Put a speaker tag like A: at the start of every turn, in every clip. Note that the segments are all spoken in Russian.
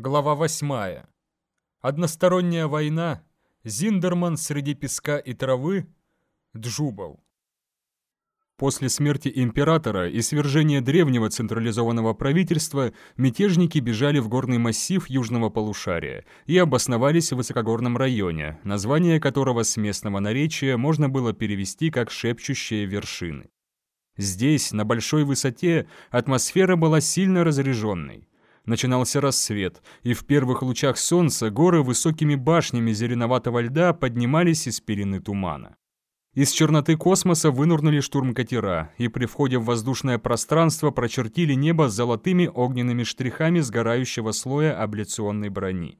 A: Глава 8. Односторонняя война. Зиндерман среди песка и травы. Джубал. После смерти императора и свержения древнего централизованного правительства мятежники бежали в горный массив южного полушария и обосновались в высокогорном районе, название которого с местного наречия можно было перевести как «шепчущие вершины». Здесь, на большой высоте, атмосфера была сильно разреженной. Начинался рассвет, и в первых лучах солнца горы высокими башнями зеленоватого льда поднимались из перины тумана. Из черноты космоса вынурнули штурмкатера, и при входе в воздушное пространство прочертили небо золотыми огненными штрихами сгорающего слоя абляционной брони.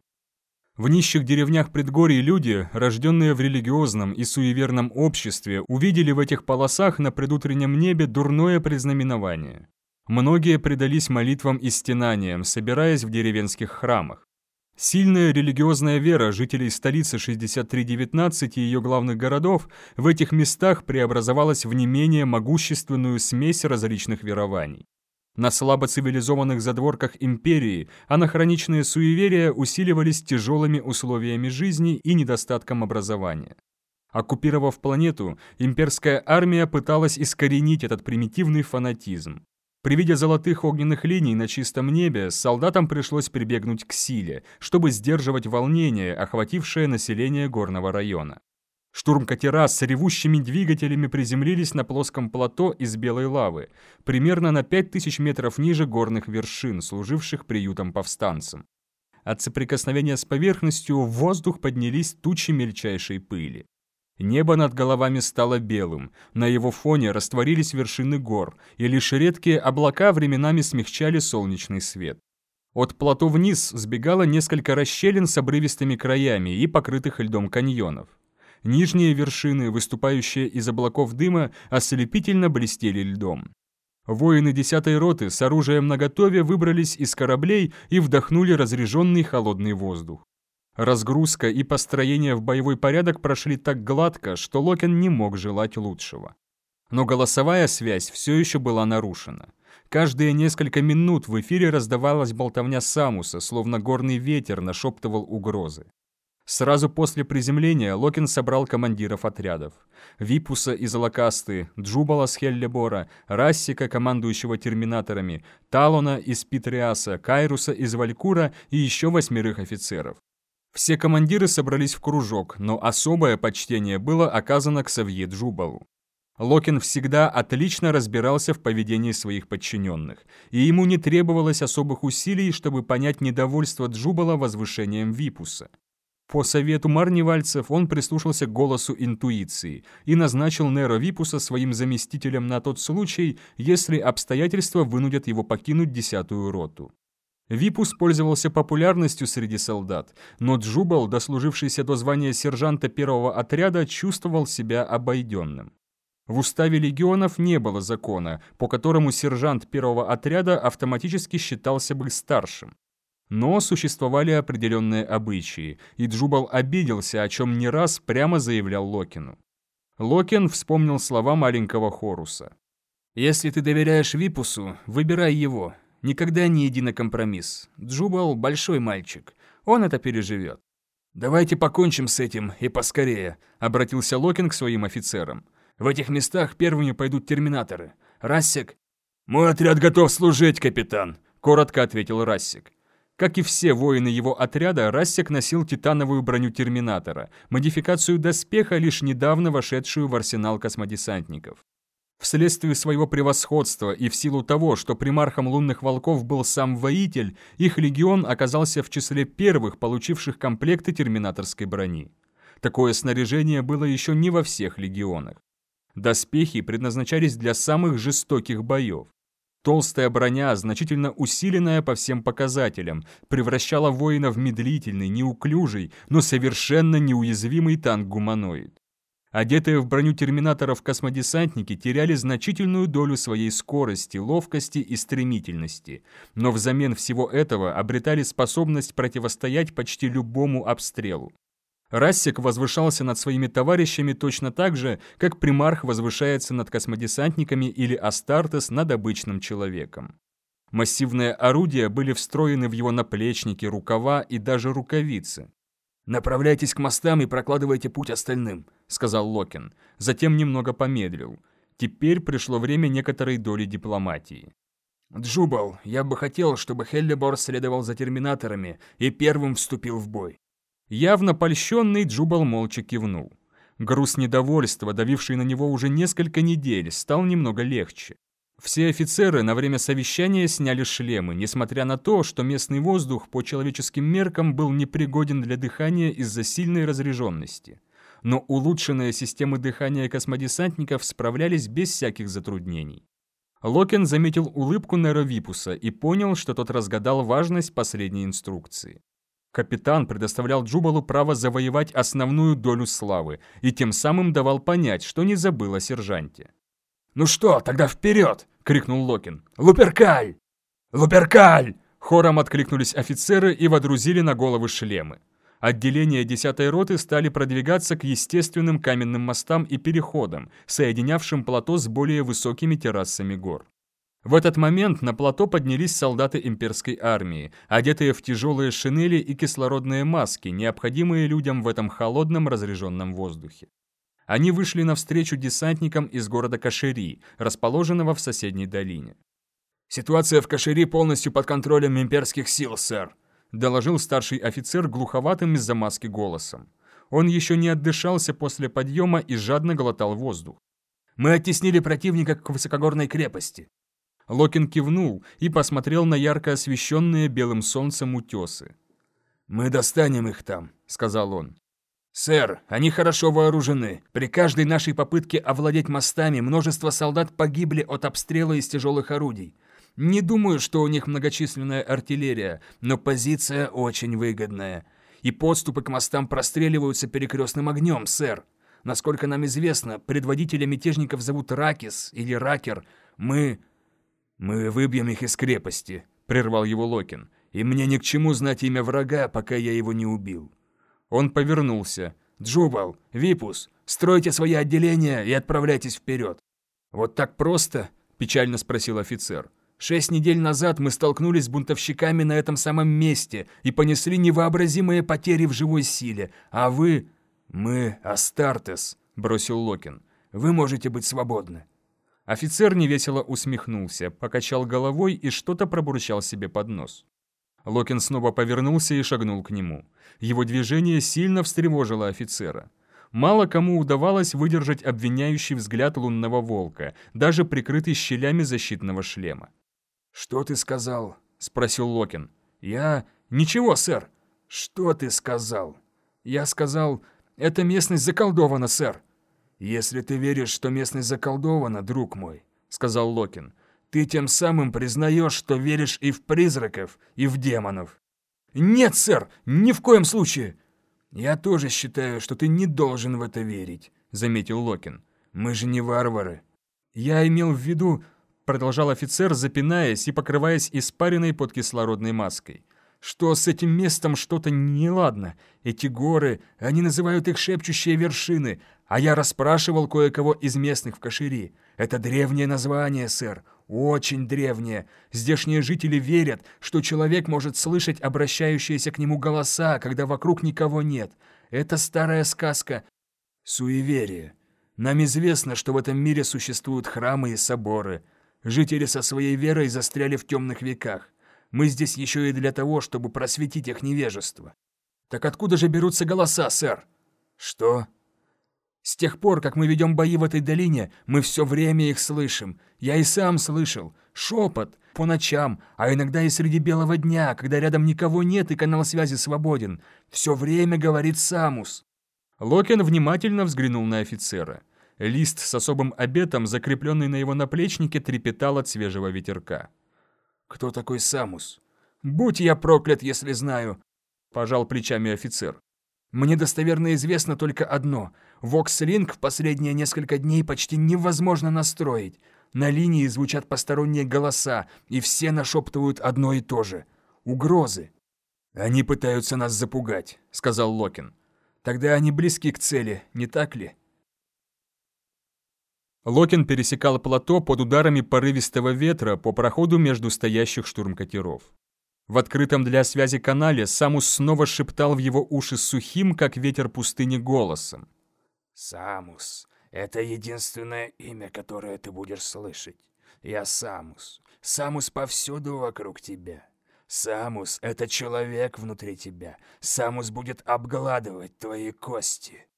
A: В нищих деревнях предгорий люди, рожденные в религиозном и суеверном обществе, увидели в этих полосах на предутреннем небе дурное предзнаменование. Многие предались молитвам и стенаниям, собираясь в деревенских храмах. Сильная религиозная вера жителей столицы 6319 и ее главных городов в этих местах преобразовалась в не менее могущественную смесь различных верований. На слабо цивилизованных задворках империи анахроничные суеверия усиливались тяжелыми условиями жизни и недостатком образования. Оккупировав планету, имперская армия пыталась искоренить этот примитивный фанатизм. При виде золотых огненных линий на чистом небе солдатам пришлось прибегнуть к силе, чтобы сдерживать волнение, охватившее население горного района. Штурмкатера с ревущими двигателями приземлились на плоском плато из белой лавы, примерно на 5000 метров ниже горных вершин, служивших приютом повстанцам. От соприкосновения с поверхностью в воздух поднялись тучи мельчайшей пыли. Небо над головами стало белым, на его фоне растворились вершины гор, и лишь редкие облака временами смягчали солнечный свет. От плато вниз сбегало несколько расщелин с обрывистыми краями и покрытых льдом каньонов. Нижние вершины, выступающие из облаков дыма, ослепительно блестели льдом. Воины десятой роты с оружием наготове выбрались из кораблей и вдохнули разреженный холодный воздух. Разгрузка и построение в боевой порядок прошли так гладко, что Локин не мог желать лучшего. Но голосовая связь все еще была нарушена. Каждые несколько минут в эфире раздавалась болтовня Самуса, словно горный ветер нашептывал угрозы. Сразу после приземления Локин собрал командиров отрядов. Випуса из Лакасты, Джубала с Хеллебора, Рассика, командующего терминаторами, Талона из Питриаса, Кайруса из Валькура и еще восьмерых офицеров. Все командиры собрались в кружок, но особое почтение было оказано к Савье Джубалу. Локин всегда отлично разбирался в поведении своих подчиненных, и ему не требовалось особых усилий, чтобы понять недовольство Джубала возвышением Випуса. По совету марнивальцев он прислушался к голосу интуиции и назначил Неро Випуса своим заместителем на тот случай, если обстоятельства вынудят его покинуть десятую роту. Випус пользовался популярностью среди солдат, но Джубал, дослужившийся до звания сержанта первого отряда, чувствовал себя обойденным. В уставе легионов не было закона, по которому сержант первого отряда автоматически считался бы старшим. Но существовали определенные обычаи, и Джубал обиделся, о чем не раз прямо заявлял Локину. Локин вспомнил слова маленького Хоруса. «Если ты доверяешь Випусу, выбирай его. Никогда не иди на компромисс. Джубал – большой мальчик. Он это переживет. «Давайте покончим с этим, и поскорее», – обратился Локин к своим офицерам. «В этих местах первыми пойдут терминаторы. Рассик...» «Мой отряд готов служить, капитан», – коротко ответил Рассик. Как и все воины его отряда, Рассик носил титановую броню Терминатора, модификацию доспеха, лишь недавно вошедшую в арсенал космодесантников. Вследствие своего превосходства и в силу того, что примархом лунных волков был сам воитель, их легион оказался в числе первых, получивших комплекты терминаторской брони. Такое снаряжение было еще не во всех легионах. Доспехи предназначались для самых жестоких боев. Толстая броня, значительно усиленная по всем показателям, превращала воина в медлительный, неуклюжий, но совершенно неуязвимый танк-гуманоид. Одетые в броню терминаторов космодесантники теряли значительную долю своей скорости, ловкости и стремительности, но взамен всего этого обретали способность противостоять почти любому обстрелу. Рассик возвышался над своими товарищами точно так же, как примарх возвышается над космодесантниками или Астартес над обычным человеком. Массивные орудия были встроены в его наплечники, рукава и даже рукавицы.
B: «Направляйтесь к мостам и прокладывайте путь остальным», — сказал Локин.
A: Затем немного помедлил. Теперь пришло время некоторой доли дипломатии.
B: «Джубал, я бы хотел, чтобы Хеллибор следовал за терминаторами и первым вступил в бой».
A: Явно польщенный Джубал молча кивнул. Груз недовольства, давивший на него уже несколько недель, стал немного легче. Все офицеры на время совещания сняли шлемы, несмотря на то, что местный воздух по человеческим меркам был непригоден для дыхания из-за сильной разреженности. Но улучшенные системы дыхания космодесантников справлялись без всяких затруднений. Локен заметил улыбку Неровипуса и понял, что тот разгадал важность последней инструкции. Капитан предоставлял Джубалу право завоевать основную долю славы и тем самым давал понять, что не забыл о сержанте.
B: «Ну что, тогда вперед!» — крикнул Локин. «Луперкаль! Луперкаль!»
A: Хором откликнулись офицеры и водрузили на головы шлемы. Отделения 10-й роты стали продвигаться к естественным каменным мостам и переходам, соединявшим плато с более высокими террасами гор. В этот момент на плато поднялись солдаты имперской армии, одетые в тяжелые шинели и кислородные маски, необходимые людям в этом холодном разреженном воздухе. Они вышли навстречу десантникам из города Кашери, расположенного в соседней долине.
B: «Ситуация в Кашери полностью под контролем имперских сил, сэр»,
A: доложил старший офицер глуховатым из-за маски голосом. Он еще не отдышался после подъема и жадно глотал воздух.
B: «Мы оттеснили противника к высокогорной крепости».
A: Локин кивнул и посмотрел на ярко освещенные белым солнцем утесы.
B: «Мы достанем их там», — сказал он. «Сэр, они хорошо вооружены. При каждой нашей попытке овладеть мостами множество солдат погибли от обстрела из тяжелых орудий. Не думаю, что у них многочисленная артиллерия, но позиция очень выгодная. И подступы к мостам простреливаются перекрестным огнем, сэр. Насколько нам известно, предводителя мятежников зовут Ракис или Ракер. Мы... мы выбьем их из крепости», — прервал его Локин. «И мне ни к чему знать имя врага, пока я его не убил».
A: Он повернулся.
B: «Джубал, Випус, стройте свои отделения и отправляйтесь вперед». «Вот так просто?» – печально спросил офицер. «Шесть недель назад мы столкнулись с бунтовщиками на этом самом месте и понесли невообразимые потери в живой силе, а вы...» «Мы Астартес», – бросил Локин. «Вы можете быть свободны».
A: Офицер невесело усмехнулся, покачал головой и что-то пробурчал себе под нос. Локин снова повернулся и шагнул к нему. Его движение сильно встревожило офицера. Мало кому удавалось выдержать обвиняющий взгляд лунного волка, даже прикрытый щелями защитного шлема.
B: «Что ты сказал?» — спросил Локин. «Я... Ничего, сэр. Что ты сказал?» «Я сказал, эта местность заколдована, сэр». «Если ты веришь, что местность заколдована, друг мой», — сказал Локин, ты тем самым признаешь, что веришь и в призраков, и в демонов. Нет, сэр, ни в коем случае. Я тоже считаю, что ты не должен в это верить, заметил Локин. Мы же не варвары.
A: Я имел в виду, продолжал офицер, запинаясь и покрываясь испаренной под кислородной маской что с этим местом что-то неладно. Эти горы, они называют их шепчущие вершины, а я расспрашивал кое-кого из местных в Кашири. Это древнее название, сэр, очень древнее. Здешние жители верят, что человек может слышать обращающиеся к нему голоса, когда вокруг никого нет. Это старая сказка. Суеверие. Нам известно, что в этом мире существуют храмы и соборы. Жители со своей верой застряли в темных веках. Мы здесь еще и для того, чтобы просветить их невежество. Так откуда же берутся голоса, сэр? Что? С тех пор, как мы ведем бои в этой долине, мы все время их слышим. Я и сам слышал. Шепот. По ночам, а иногда и среди белого дня, когда рядом никого нет и канал связи свободен. Все время говорит Самус. Локен внимательно взглянул на офицера. Лист с особым обетом, закрепленный на его наплечнике, трепетал от свежего ветерка. «Кто такой Самус?» «Будь я проклят, если знаю», – пожал плечами офицер. Мне достоверно известно только одно. Вокслинк в последние несколько дней почти невозможно настроить. На линии звучат посторонние голоса, и все нашептывают одно и то же. Угрозы. «Они пытаются нас запугать», — сказал Локин. «Тогда они близки к цели, не так ли?» Локин пересекал плато под ударами порывистого ветра по проходу между стоящих штурмкатеров. В открытом для связи канале Самус снова шептал в его уши сухим, как ветер пустыни, голосом.
B: «Самус, это единственное имя, которое ты будешь слышать. Я Самус. Самус повсюду вокруг тебя. Самус — это человек внутри тебя. Самус будет обгладывать твои кости».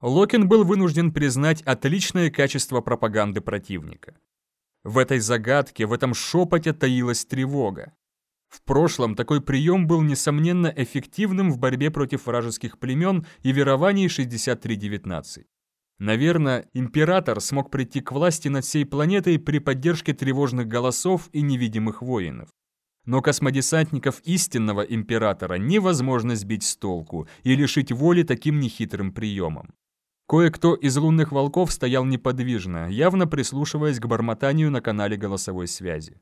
A: Локин был вынужден признать отличное качество пропаганды противника. В этой загадке, в этом шепоте таилась тревога. В прошлом такой прием был, несомненно, эффективным в борьбе против вражеских племен и верований 6319. Наверное, император смог прийти к власти над всей планетой при поддержке тревожных голосов и невидимых воинов. Но космодесантников истинного императора невозможно сбить с толку и лишить воли таким нехитрым приемом. Кое-кто из лунных волков стоял неподвижно, явно прислушиваясь к бормотанию на канале голосовой связи.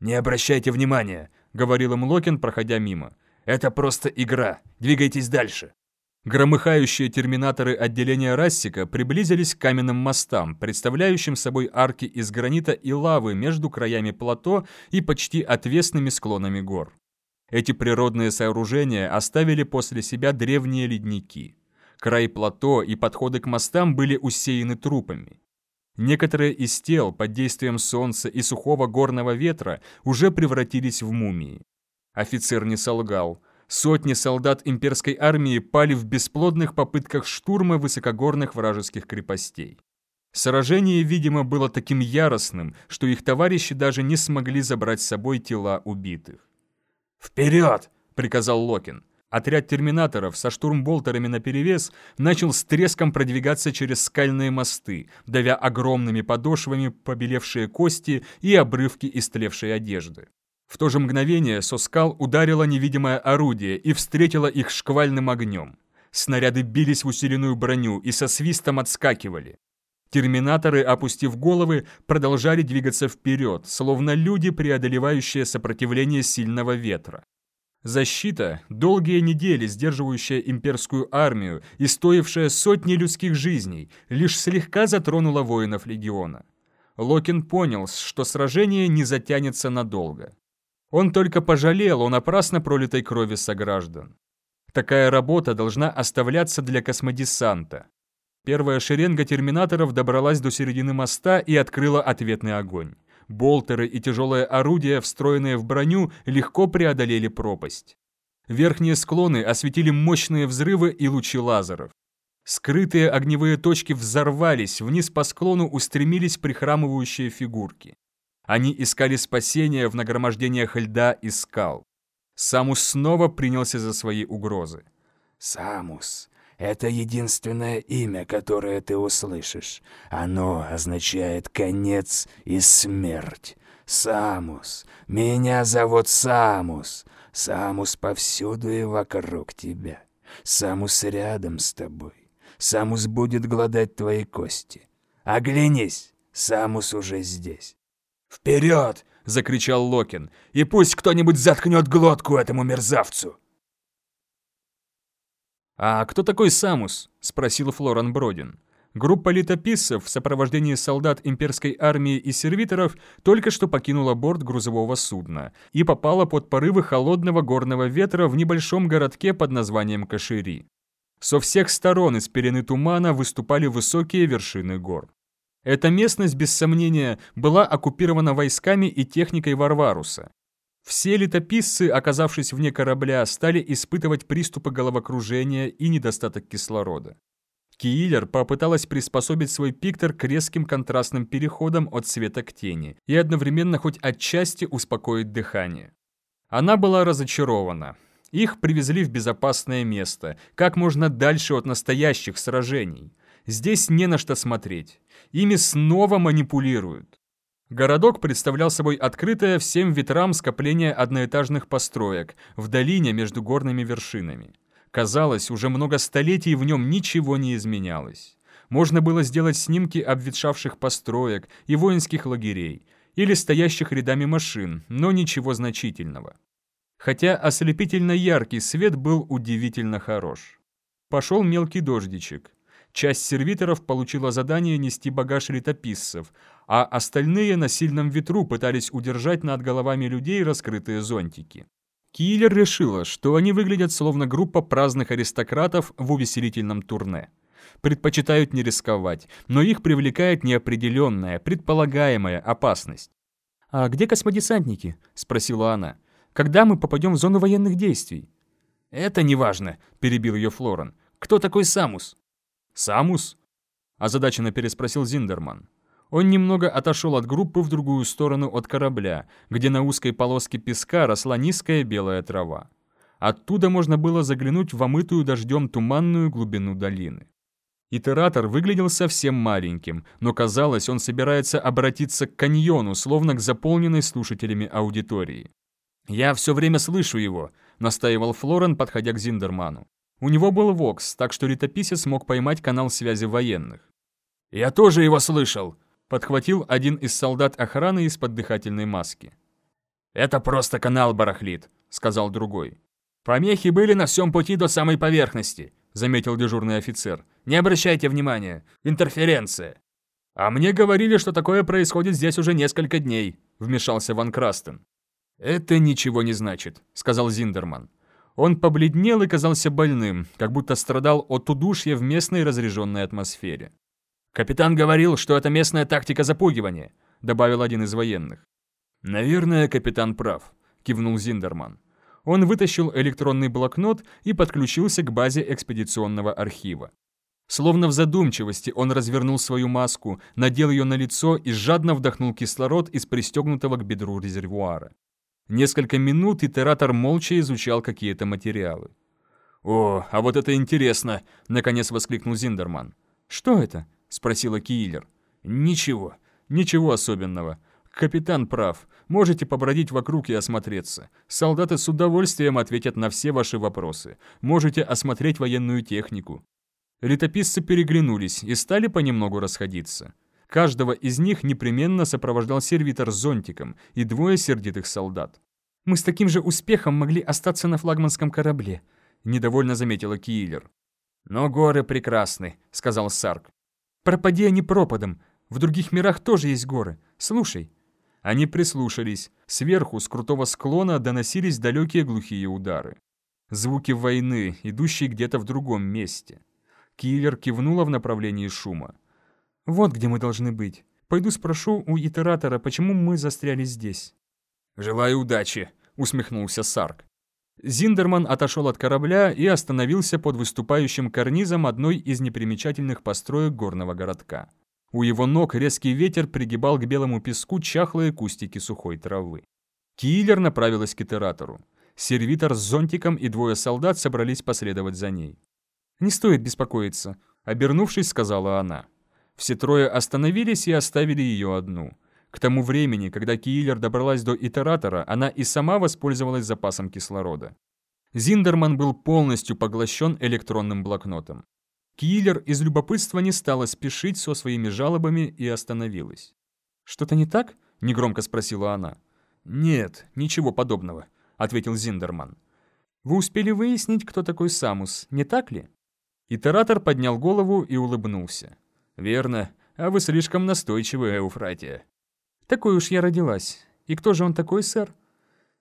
B: «Не обращайте внимания!» — говорил им Локин, проходя мимо. «Это просто игра. Двигайтесь дальше».
A: Громыхающие терминаторы отделения Рассика приблизились к каменным мостам, представляющим собой арки из гранита и лавы между краями плато и почти отвесными склонами гор. Эти природные сооружения оставили после себя древние ледники. Край плато и подходы к мостам были усеяны трупами. Некоторые из тел под действием солнца и сухого горного ветра уже превратились в мумии. Офицер не солгал. Сотни солдат имперской армии пали в бесплодных попытках штурма высокогорных вражеских крепостей. Сражение, видимо, было таким яростным, что их товарищи даже не смогли забрать с собой тела убитых.
B: «Вперед!»
A: — приказал Локин. Отряд терминаторов со штурмболтерами наперевес начал с треском продвигаться через скальные мосты, давя огромными подошвами побелевшие кости и обрывки истлевшей одежды. В то же мгновение со скал ударило невидимое орудие и встретило их шквальным огнем. Снаряды бились в усиленную броню и со свистом отскакивали. Терминаторы, опустив головы, продолжали двигаться вперед, словно люди, преодолевающие сопротивление сильного ветра. Защита, долгие недели сдерживающая имперскую армию и стоившая сотни людских жизней, лишь слегка затронула воинов легиона. Локин понял, что сражение не затянется надолго. Он только пожалел о напрасно пролитой крови сограждан. Такая работа должна оставляться для космодесанта. Первая шеренга терминаторов добралась до середины моста и открыла ответный огонь. Болтеры и тяжелые орудия, встроенные в броню, легко преодолели пропасть. Верхние склоны осветили мощные взрывы и лучи лазеров. Скрытые огневые точки взорвались, вниз по склону устремились прихрамывающие фигурки. Они искали спасения в нагромождениях льда и скал. Самус снова принялся за свои угрозы.
B: «Самус, это единственное имя, которое ты услышишь. Оно означает конец и смерть. Самус. Меня зовут Самус. Самус повсюду и вокруг тебя. Самус рядом с тобой. Самус будет гладать твои кости. Оглянись, Самус уже здесь. «Вперед!» — закричал Локин. «И пусть кто-нибудь заткнет глотку этому мерзавцу!»
A: «А кто такой Самус?» – спросил Флоран Бродин. Группа летописцев в сопровождении солдат имперской армии и сервиторов только что покинула борт грузового судна и попала под порывы холодного горного ветра в небольшом городке под названием Кашири. Со всех сторон из пелены тумана выступали высокие вершины гор. Эта местность, без сомнения, была оккупирована войсками и техникой Варваруса. Все летописцы, оказавшись вне корабля, стали испытывать приступы головокружения и недостаток кислорода. Кииллер попыталась приспособить свой пиктор к резким контрастным переходам от света к тени и одновременно хоть отчасти успокоить дыхание. Она была разочарована. Их привезли в безопасное место, как можно дальше от настоящих сражений. Здесь не на что смотреть. Ими снова манипулируют. Городок представлял собой открытое всем ветрам скопление одноэтажных построек в долине между горными вершинами. Казалось, уже много столетий в нем ничего не изменялось. Можно было сделать снимки обветшавших построек и воинских лагерей, или стоящих рядами машин, но ничего значительного. Хотя ослепительно яркий свет был удивительно хорош. Пошел мелкий дождичек. Часть сервиторов получила задание нести багаж летописцев, а остальные на сильном ветру пытались удержать над головами людей раскрытые зонтики. Киллер решила, что они выглядят словно группа праздных аристократов в увеселительном турне. Предпочитают не рисковать, но их привлекает неопределенная, предполагаемая опасность. «А где космодесантники?» – спросила она. «Когда мы попадем в зону военных действий?»
B: «Это неважно», – перебил ее Флорен. «Кто такой Самус?»
A: «Самус?» – озадаченно переспросил Зиндерман. Он немного отошел от группы в другую сторону от корабля, где на узкой полоске песка росла низкая белая трава. Оттуда можно было заглянуть в омытую дождем туманную глубину долины. Итератор выглядел совсем маленьким, но казалось, он собирается обратиться к каньону, словно к заполненной слушателями аудитории. «Я все время слышу его», — настаивал Флорен, подходя к Зиндерману. У него был Вокс, так что летописец мог поймать канал связи военных.
B: «Я тоже его слышал»,
A: подхватил один из солдат охраны из-под дыхательной маски.
B: «Это просто канал барахлит», — сказал другой. «Помехи были на всем пути до самой поверхности», — заметил дежурный офицер. «Не обращайте внимания. Интерференция». «А мне говорили, что такое происходит здесь уже несколько дней», — вмешался Ван Крастен.
A: «Это ничего не значит», — сказал Зиндерман. Он побледнел и казался больным, как будто страдал от удушья в местной разреженной атмосфере.
B: «Капитан говорил, что это местная тактика запугивания», — добавил один из военных.
A: «Наверное, капитан прав», — кивнул Зиндерман. Он вытащил электронный блокнот и подключился к базе экспедиционного архива. Словно в задумчивости он развернул свою маску, надел ее на лицо и жадно вдохнул кислород из пристегнутого к бедру резервуара. Несколько минут итератор молча изучал какие-то материалы.
B: «О, а вот это интересно!» — наконец воскликнул Зиндерман.
A: «Что это?» Спросила Киллер.
B: «Ничего,
A: ничего особенного. Капитан прав. Можете побродить вокруг и осмотреться. Солдаты с удовольствием ответят на все ваши вопросы. Можете осмотреть военную технику». Летописцы переглянулись и стали понемногу расходиться. Каждого из них непременно сопровождал сервитор с зонтиком и двое сердитых солдат. «Мы с таким же успехом могли остаться на флагманском корабле», — недовольно заметила Киллер.
B: «Но горы прекрасны», — сказал Сарк.
A: Пропади они пропадом. В других мирах тоже есть горы. Слушай». Они прислушались. Сверху, с крутого склона, доносились далекие глухие удары. Звуки войны, идущие где-то в другом месте. Киллер кивнула в направлении шума. «Вот где мы должны быть. Пойду спрошу у итератора, почему мы застряли здесь».
B: «Желаю удачи», — усмехнулся Сарк.
A: Зиндерман отошел от корабля и остановился под выступающим карнизом одной из непримечательных построек горного городка. У его ног резкий ветер пригибал к белому песку чахлые кустики сухой травы. Киллер направилась к итератору. Сервитор с зонтиком и двое солдат собрались последовать за ней. «Не стоит беспокоиться», — обернувшись, сказала она. Все трое остановились и оставили ее одну. К тому времени, когда Киллер добралась до итератора, она и сама воспользовалась запасом кислорода. Зиндерман был полностью поглощен электронным блокнотом. Киллер из любопытства не стала спешить со своими жалобами и остановилась. «Что-то не так?» — негромко спросила она.
B: «Нет, ничего подобного», — ответил Зиндерман.
A: «Вы успели выяснить, кто такой Самус, не так ли?» Итератор поднял голову и улыбнулся.
B: «Верно, а вы слишком настойчивы, Эуфратия».
A: Такой уж я родилась. И кто же он такой, сэр?»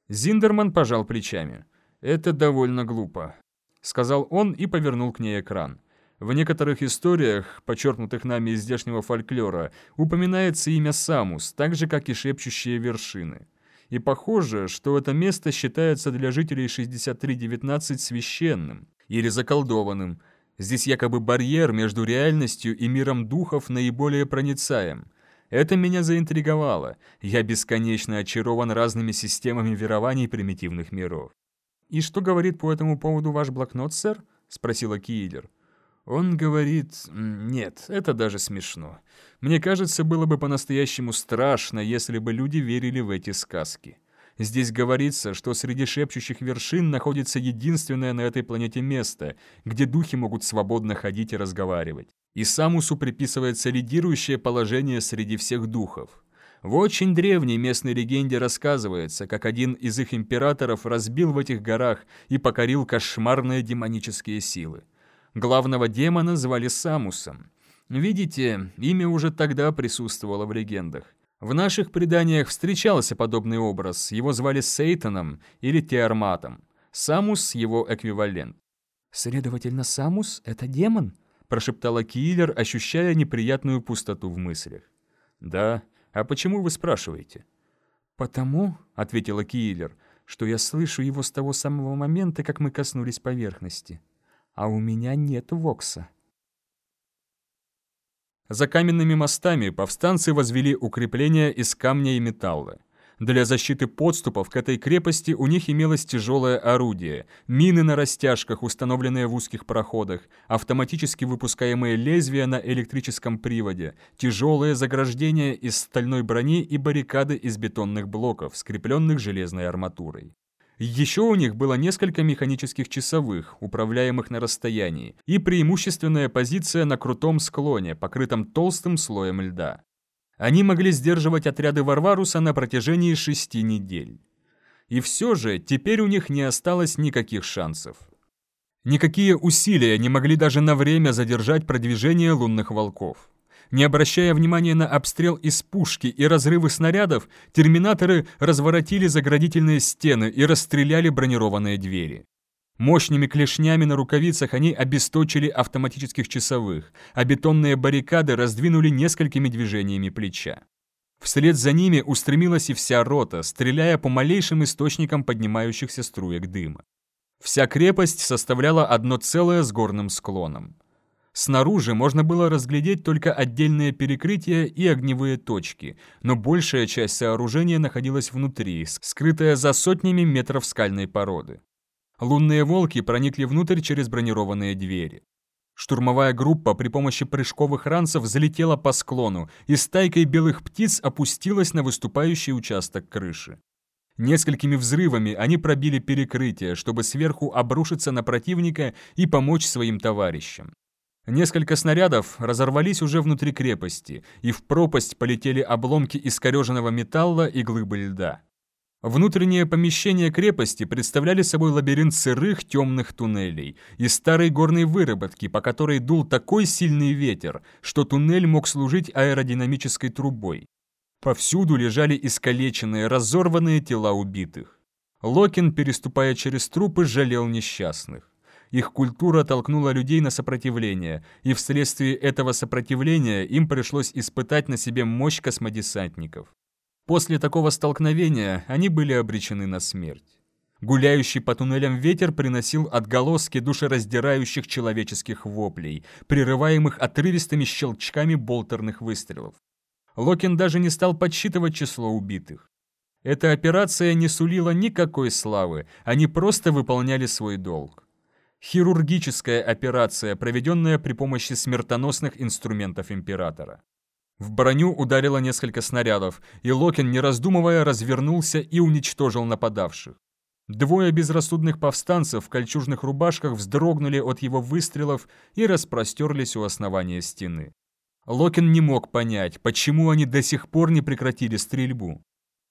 A: Зиндерман пожал плечами. «Это довольно глупо», — сказал он и повернул к ней экран. В некоторых историях, подчеркнутых нами из здешнего фольклора, упоминается имя Самус, так же, как и шепчущие вершины. И похоже, что это место считается для жителей 6319 священным или заколдованным. Здесь якобы барьер между реальностью и миром духов наиболее проницаем — это меня заинтриговало. Я бесконечно очарован разными системами верований примитивных миров. «И что говорит по этому поводу ваш блокнот, сэр?» — спросила Киллер.
B: Он говорит... Нет, это даже смешно. Мне кажется, было бы по-настоящему страшно, если бы люди верили в эти сказки. Здесь говорится, что среди шепчущих вершин находится единственное на этой планете место, где духи могут свободно ходить и разговаривать и Самусу приписывается лидирующее положение среди всех духов. В очень древней местной легенде рассказывается, как один из их императоров разбил в этих горах и покорил кошмарные демонические силы.
A: Главного демона звали Самусом. Видите, имя уже тогда присутствовало в легендах. В наших преданиях встречался подобный образ, его звали Сейтаном или Теарматом. Самус – его эквивалент. «Следовательно, Самус – это демон?» – прошептала Киллер, ощущая неприятную пустоту в мыслях. «Да. А почему вы спрашиваете?» «Потому», — ответила Киллер, — «что я слышу его с того самого момента, как мы коснулись поверхности. А у меня нет Вокса». За каменными мостами повстанцы возвели укрепления из камня и металла. Для защиты подступов к этой крепости у них имелось тяжелое орудие, мины на растяжках, установленные в узких проходах, автоматически выпускаемые лезвия на электрическом приводе, тяжелые заграждения из стальной брони и баррикады из бетонных блоков, скрепленных железной арматурой. Еще у них было несколько механических часовых, управляемых на расстоянии, и преимущественная позиция на крутом склоне, покрытом толстым слоем льда. Они могли сдерживать отряды Варваруса на протяжении шести недель. И все же теперь у них не осталось никаких шансов. Никакие усилия не могли даже на время задержать продвижение лунных волков. Не обращая внимания на обстрел из пушки и разрывы снарядов, терминаторы разворотили заградительные стены и расстреляли бронированные двери. Мощными клешнями на рукавицах они обесточили автоматических часовых, а бетонные баррикады раздвинули несколькими движениями плеча. Вслед за ними устремилась и вся рота, стреляя по малейшим источникам поднимающихся струек дыма. Вся крепость составляла одно целое с горным склоном. Снаружи можно было разглядеть только отдельные перекрытия и огневые точки, но большая часть сооружения находилась внутри, скрытая за сотнями метров скальной породы. Лунные волки проникли внутрь через бронированные двери. Штурмовая группа при помощи прыжковых ранцев залетела по склону и стайкой белых птиц опустилась на выступающий участок крыши. Несколькими взрывами они пробили перекрытие, чтобы сверху обрушиться на противника и помочь своим товарищам. Несколько снарядов разорвались уже внутри крепости, и в пропасть полетели обломки искореженного металла и глыбы льда. Внутренние помещения крепости представляли собой лабиринт сырых темных туннелей и старой горной выработки, по которой дул такой сильный ветер, что туннель мог служить аэродинамической трубой. Повсюду лежали искалеченные, разорванные тела убитых. Локин, переступая через трупы, жалел несчастных. Их культура толкнула людей на сопротивление, и вследствие этого сопротивления им пришлось испытать на себе мощь космодесантников. После такого столкновения они были обречены на смерть. Гуляющий по туннелям ветер приносил отголоски душераздирающих человеческих воплей, прерываемых отрывистыми щелчками болтерных выстрелов. Локин даже не стал подсчитывать число убитых. Эта операция не сулила никакой славы, они просто выполняли свой долг. Хирургическая операция, проведенная при помощи смертоносных инструментов Императора. В броню ударило несколько снарядов, и Локин, не раздумывая, развернулся и уничтожил нападавших. Двое безрассудных повстанцев в кольчужных рубашках вздрогнули от его выстрелов и распростерлись у основания стены. Локин не мог понять, почему они до сих пор не прекратили стрельбу.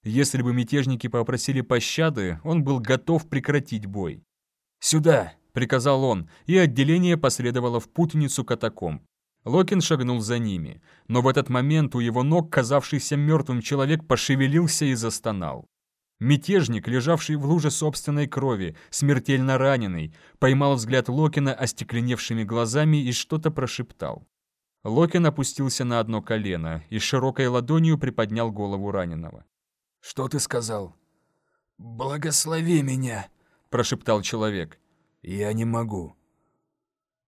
A: Если бы мятежники попросили пощады, он был готов прекратить бой. «Сюда!» — приказал он, и отделение последовало в путаницу катакомб. Локин шагнул за ними, но в этот момент у его ног казавшийся мертвым человек пошевелился и застонал. Мятежник, лежавший в луже собственной крови, смертельно раненый, поймал взгляд Локина остекленевшими глазами и что-то прошептал. Локин опустился на одно колено и широкой ладонью приподнял голову раненого.
B: «Что ты сказал?» «Благослови меня», — прошептал человек. «Я не могу».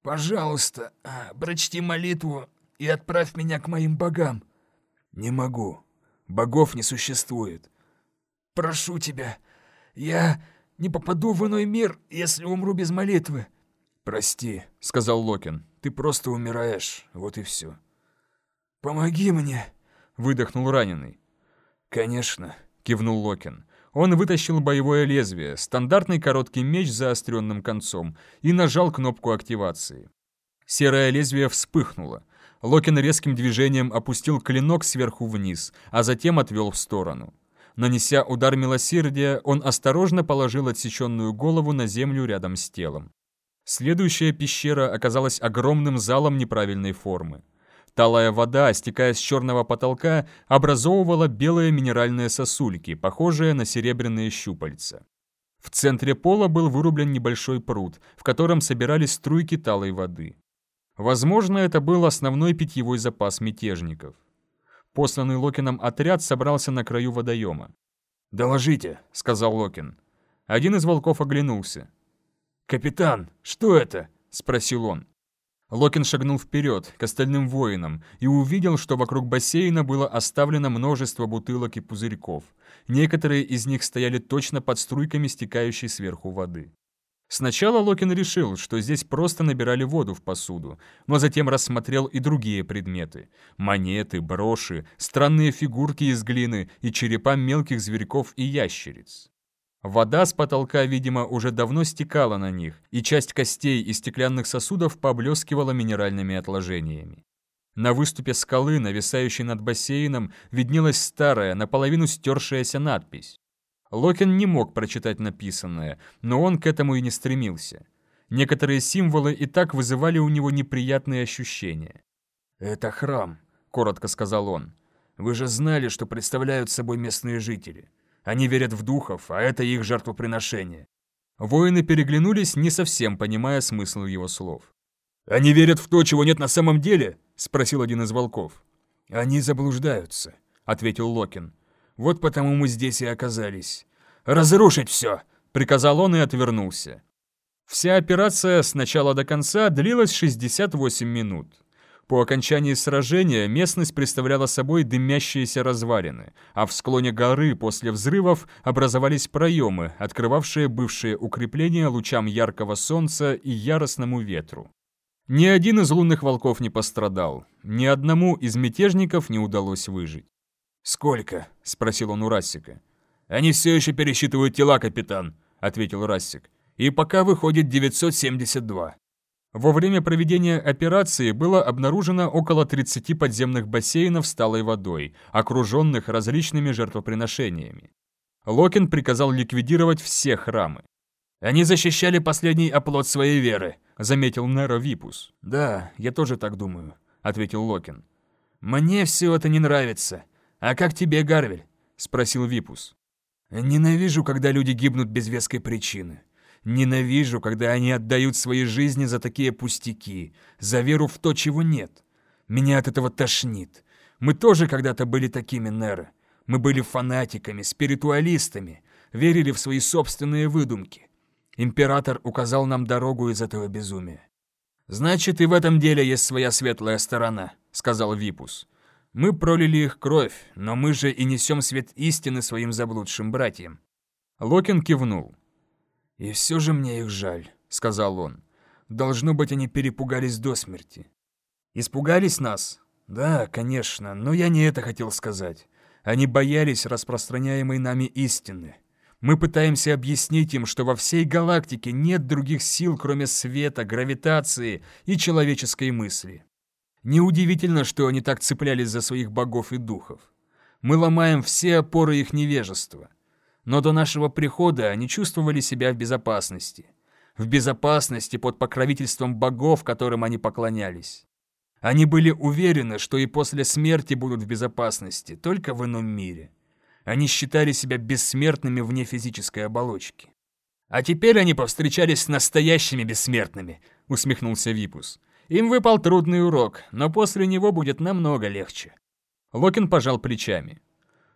B: «Пожалуйста, а, прочти молитву и отправь меня к моим богам». «Не могу. Богов не существует». «Прошу тебя, я не попаду в иной мир, если умру без молитвы».
A: «Прости», — сказал Локин, — «ты просто умираешь, вот и все».
B: «Помоги мне», —
A: выдохнул раненый.
B: «Конечно», —
A: кивнул Локин. Он вытащил боевое лезвие, стандартный короткий меч с заостренным концом, и нажал кнопку активации. Серое лезвие вспыхнуло. Локин резким движением опустил клинок сверху вниз, а затем отвел в сторону. Нанеся удар милосердия, он осторожно положил отсеченную голову на землю рядом с телом. Следующая пещера оказалась огромным залом неправильной формы. Талая вода, стекая с черного потолка, образовывала белые минеральные сосульки, похожие на серебряные щупальца. В центре пола был вырублен небольшой пруд, в котором собирались струйки талой воды. Возможно, это был основной питьевой запас мятежников. Посланный Локином отряд собрался на краю водоема.
B: «Доложите», — сказал Локин.
A: Один из волков оглянулся.
B: «Капитан, что это?»
A: — спросил он. Локин шагнул вперед, к остальным воинам, и увидел, что вокруг бассейна было оставлено множество бутылок и пузырьков. Некоторые из них стояли точно под струйками стекающей сверху воды. Сначала Локин решил, что здесь просто набирали воду в посуду, но затем рассмотрел и другие предметы. Монеты, броши, странные фигурки из глины и черепа мелких зверьков и ящериц. Вода с потолка, видимо, уже давно стекала на них, и часть костей и стеклянных сосудов поблескивала минеральными отложениями. На выступе скалы, нависающей над бассейном, виднелась старая, наполовину стершаяся надпись. Локин не мог прочитать написанное, но он к этому и не стремился. Некоторые символы и так вызывали у него неприятные ощущения.
B: «Это храм», — коротко сказал он. «Вы же знали, что представляют собой местные жители. Они верят в духов, а это их жертвоприношение».
A: Воины переглянулись, не совсем понимая смысл его слов.
B: «Они верят в то, чего нет на самом деле?» — спросил один из волков.
C: «Они заблуждаются», — ответил Локин. Вот потому мы здесь и оказались. Разрушить все!» — приказал он и отвернулся.
A: Вся операция с начала до конца длилась 68 минут. По окончании сражения местность представляла собой дымящиеся развалины, а в склоне горы после взрывов образовались проемы, открывавшие бывшие укрепления лучам яркого солнца и яростному ветру. Ни один из лунных волков не пострадал, ни одному из мятежников не удалось выжить.
C: «Сколько?» — спросил он у Рассика.
B: «Они все еще пересчитывают тела, капитан», — ответил Рассик. «И пока выходит 972».
A: Во время проведения операции было обнаружено около 30 подземных бассейнов с талой водой, окруженных различными жертвоприношениями. Локин приказал ликвидировать все храмы.
B: «Они защищали последний оплот своей веры», —
A: заметил Неро Випус.
C: «Да, я тоже так думаю», — ответил Локин.
B: «Мне все это не нравится. «А как тебе, Гарвель?» — спросил Випус.
C: «Ненавижу, когда люди гибнут без веской причины. Ненавижу, когда они отдают свои жизни за такие пустяки, за веру в то, чего нет. Меня от этого тошнит. Мы тоже когда-то были такими, Неры. Мы были фанатиками, спиритуалистами, верили в свои собственные выдумки. Император указал нам дорогу из этого безумия.
B: «Значит, и в этом деле есть своя светлая сторона», — сказал Випус. Мы пролили их кровь, но мы же и несем свет истины своим заблудшим братьям».
A: Локин кивнул.
C: «И все же мне их жаль», — сказал он. «Должно быть, они перепугались до смерти».
B: «Испугались нас?»
C: «Да, конечно, но я не это хотел сказать. Они боялись распространяемой нами истины. Мы пытаемся объяснить им, что во всей галактике нет других сил, кроме света, гравитации и человеческой мысли. Неудивительно, что они так цеплялись за своих богов и духов. Мы ломаем все опоры их невежества. Но до нашего прихода они чувствовали себя в безопасности. В безопасности под покровительством богов, которым они поклонялись. Они были уверены, что и после смерти будут в безопасности, только в ином мире. Они считали себя бессмертными вне физической оболочки.
B: «А теперь они повстречались с настоящими бессмертными», — усмехнулся Випус. Им выпал трудный урок, но после него будет намного легче.
A: Локин пожал плечами.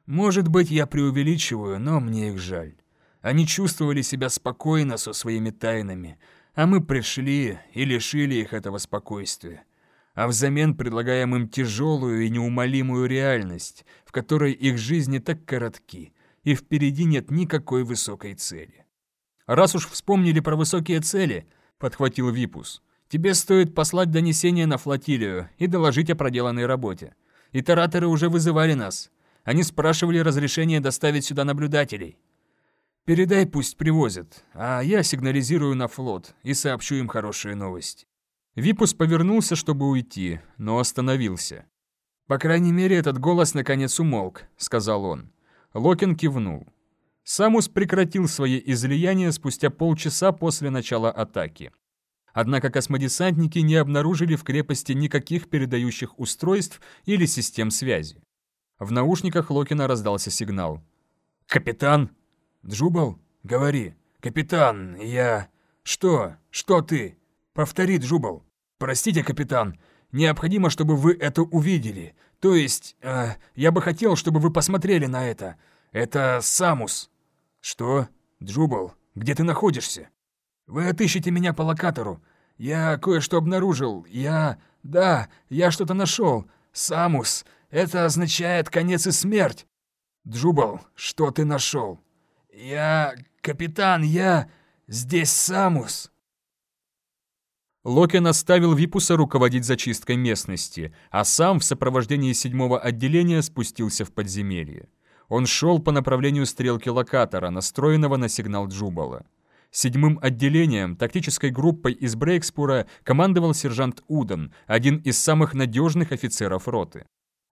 C: Может быть, я преувеличиваю, но мне их жаль. Они чувствовали себя спокойно со своими тайнами, а мы пришли и лишили их этого спокойствия. А взамен предлагаем им тяжелую и неумолимую реальность, в которой их жизни так коротки, и впереди нет никакой высокой цели.
A: «Раз уж вспомнили про высокие цели», — подхватил Випус, Тебе стоит послать донесение на флотилию и доложить о проделанной работе. Итераторы уже вызывали нас. Они спрашивали разрешение доставить сюда наблюдателей.
C: Передай, пусть привозят, а я сигнализирую на флот и сообщу им хорошие новости.
A: Випус повернулся, чтобы уйти, но остановился.
C: «По крайней мере, этот голос наконец умолк», — сказал он.
A: Локин кивнул. Самус прекратил свои излияния спустя полчаса после начала атаки. Однако космодесантники не обнаружили в крепости никаких передающих устройств или систем связи. В наушниках Локина раздался сигнал.
C: «Капитан?» «Джубал? Говори. Капитан, я...» «Что? Что ты?» «Повтори, Джубал. Простите, капитан. Необходимо, чтобы вы это увидели. То есть, э, я бы хотел, чтобы вы посмотрели на это. Это Самус». «Что? Джубал, где ты находишься?» «Вы отыщете меня по локатору. Я кое-что обнаружил. Я... Да, я что-то нашел. Самус. Это означает конец и смерть. Джубал, что ты нашел? Я... Капитан, я... Здесь Самус.
A: Локин оставил Випуса руководить зачисткой местности, а сам в сопровождении седьмого отделения спустился в подземелье. Он шел по направлению стрелки локатора, настроенного на сигнал Джубала. Седьмым отделением, тактической группой из Брейкспура, командовал сержант Уден, один из самых надежных офицеров роты.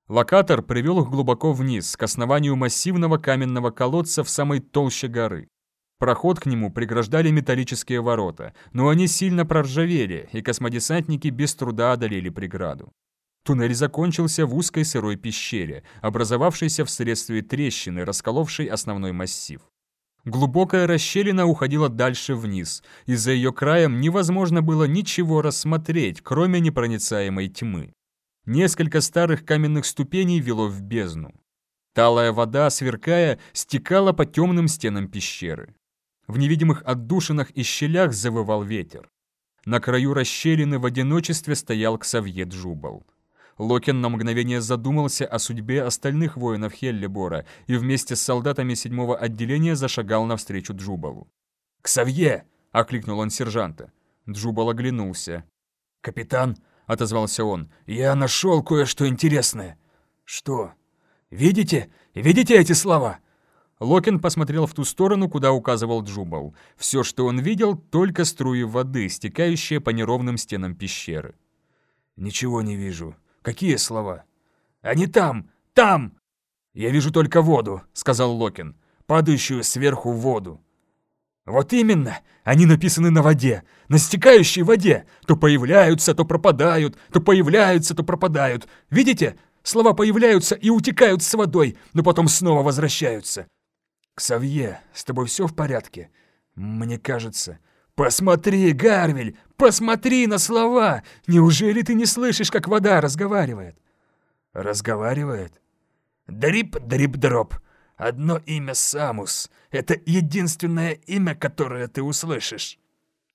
A: Локатор привел их глубоко вниз, к основанию массивного каменного колодца в самой толще горы. Проход к нему преграждали металлические ворота, но они сильно проржавели, и космодесантники без труда одолели преграду. Туннель закончился в узкой сырой пещере, образовавшейся вследствие трещины, расколовшей основной массив. Глубокая расщелина уходила дальше вниз, и за ее краем невозможно было ничего рассмотреть, кроме непроницаемой тьмы. Несколько старых каменных ступеней вело в бездну. Талая вода, сверкая, стекала по темным стенам пещеры. В невидимых отдушинах и щелях завывал ветер. На краю расщелины в одиночестве стоял Ксавье Джубал. Локин на мгновение задумался о судьбе остальных воинов Хеллибора и вместе с солдатами седьмого отделения зашагал навстречу Джубалу.
C: «Ксавье!»
A: — окликнул он сержанта. Джубал оглянулся.
C: «Капитан!» — отозвался он. «Я нашел кое-что интересное». «Что? Видите? Видите эти слова?»
A: Локин посмотрел в ту сторону, куда указывал Джубал. Все, что он видел, только струи воды, стекающие по неровным стенам пещеры.
C: «Ничего не вижу», «Какие слова?» «Они там! Там!» «Я вижу только воду», — сказал Локин, «падающую сверху воду». «Вот именно! Они написаны на воде, на стекающей воде. То появляются, то пропадают, то появляются, то пропадают. Видите? Слова появляются и утекают с водой, но потом снова возвращаются. Ксавье, с тобой все в порядке? Мне кажется, «Посмотри, Гарвель, посмотри на слова! Неужели ты не слышишь, как вода разговаривает?» «Разговаривает?» «Дрип-дрип-дроп. Одно имя Самус. Это единственное имя, которое ты услышишь».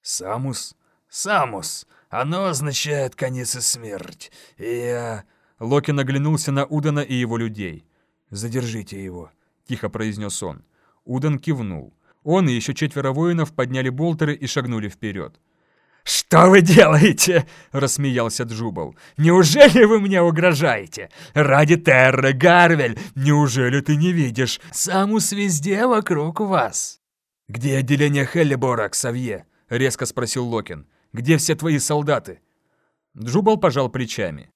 C: «Самус? Самус. Оно означает конец и смерть. Я...»
A: Локин оглянулся на Удана и его людей.
C: «Задержите его», —
A: тихо произнес он. Удан кивнул. Он и еще четверо воинов подняли болтеры и шагнули вперед.
C: «Что вы делаете?» — рассмеялся Джубал. «Неужели вы мне угрожаете? Ради Терры, Гарвель, неужели ты не видишь? Самус везде вокруг вас!» «Где отделение Хеллибора, Ксавье?» — резко спросил Локин. «Где все твои солдаты?»
A: Джубал пожал плечами.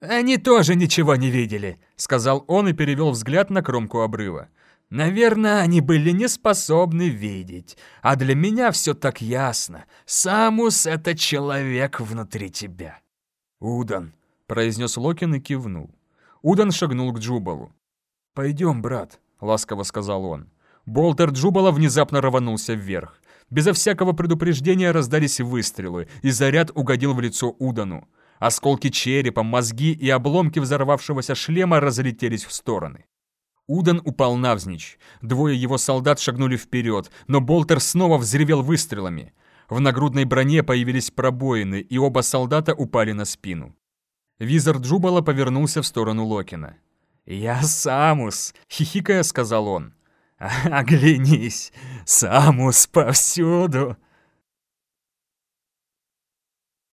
C: «Они тоже ничего не видели», — сказал он и перевел взгляд на кромку обрыва. Наверное, они были не способны видеть. А для меня все так ясно. Самус — это человек внутри тебя.
A: «Удан», — произнес Локин и кивнул. Удан шагнул к Джубалу.
C: «Пойдем, брат», —
A: ласково сказал он. Болтер Джубала внезапно рванулся вверх. Безо всякого предупреждения раздались выстрелы, и заряд угодил в лицо Удану. Осколки черепа, мозги и обломки взорвавшегося шлема разлетелись в стороны. Удан упал навзничь. Двое его солдат шагнули вперед, но Болтер снова взревел выстрелами. В нагрудной броне появились пробоины, и оба солдата упали на спину. Визор Джубала повернулся в сторону Локина.
C: «Я Самус!» — хихикая сказал он. «Оглянись! Самус повсюду!»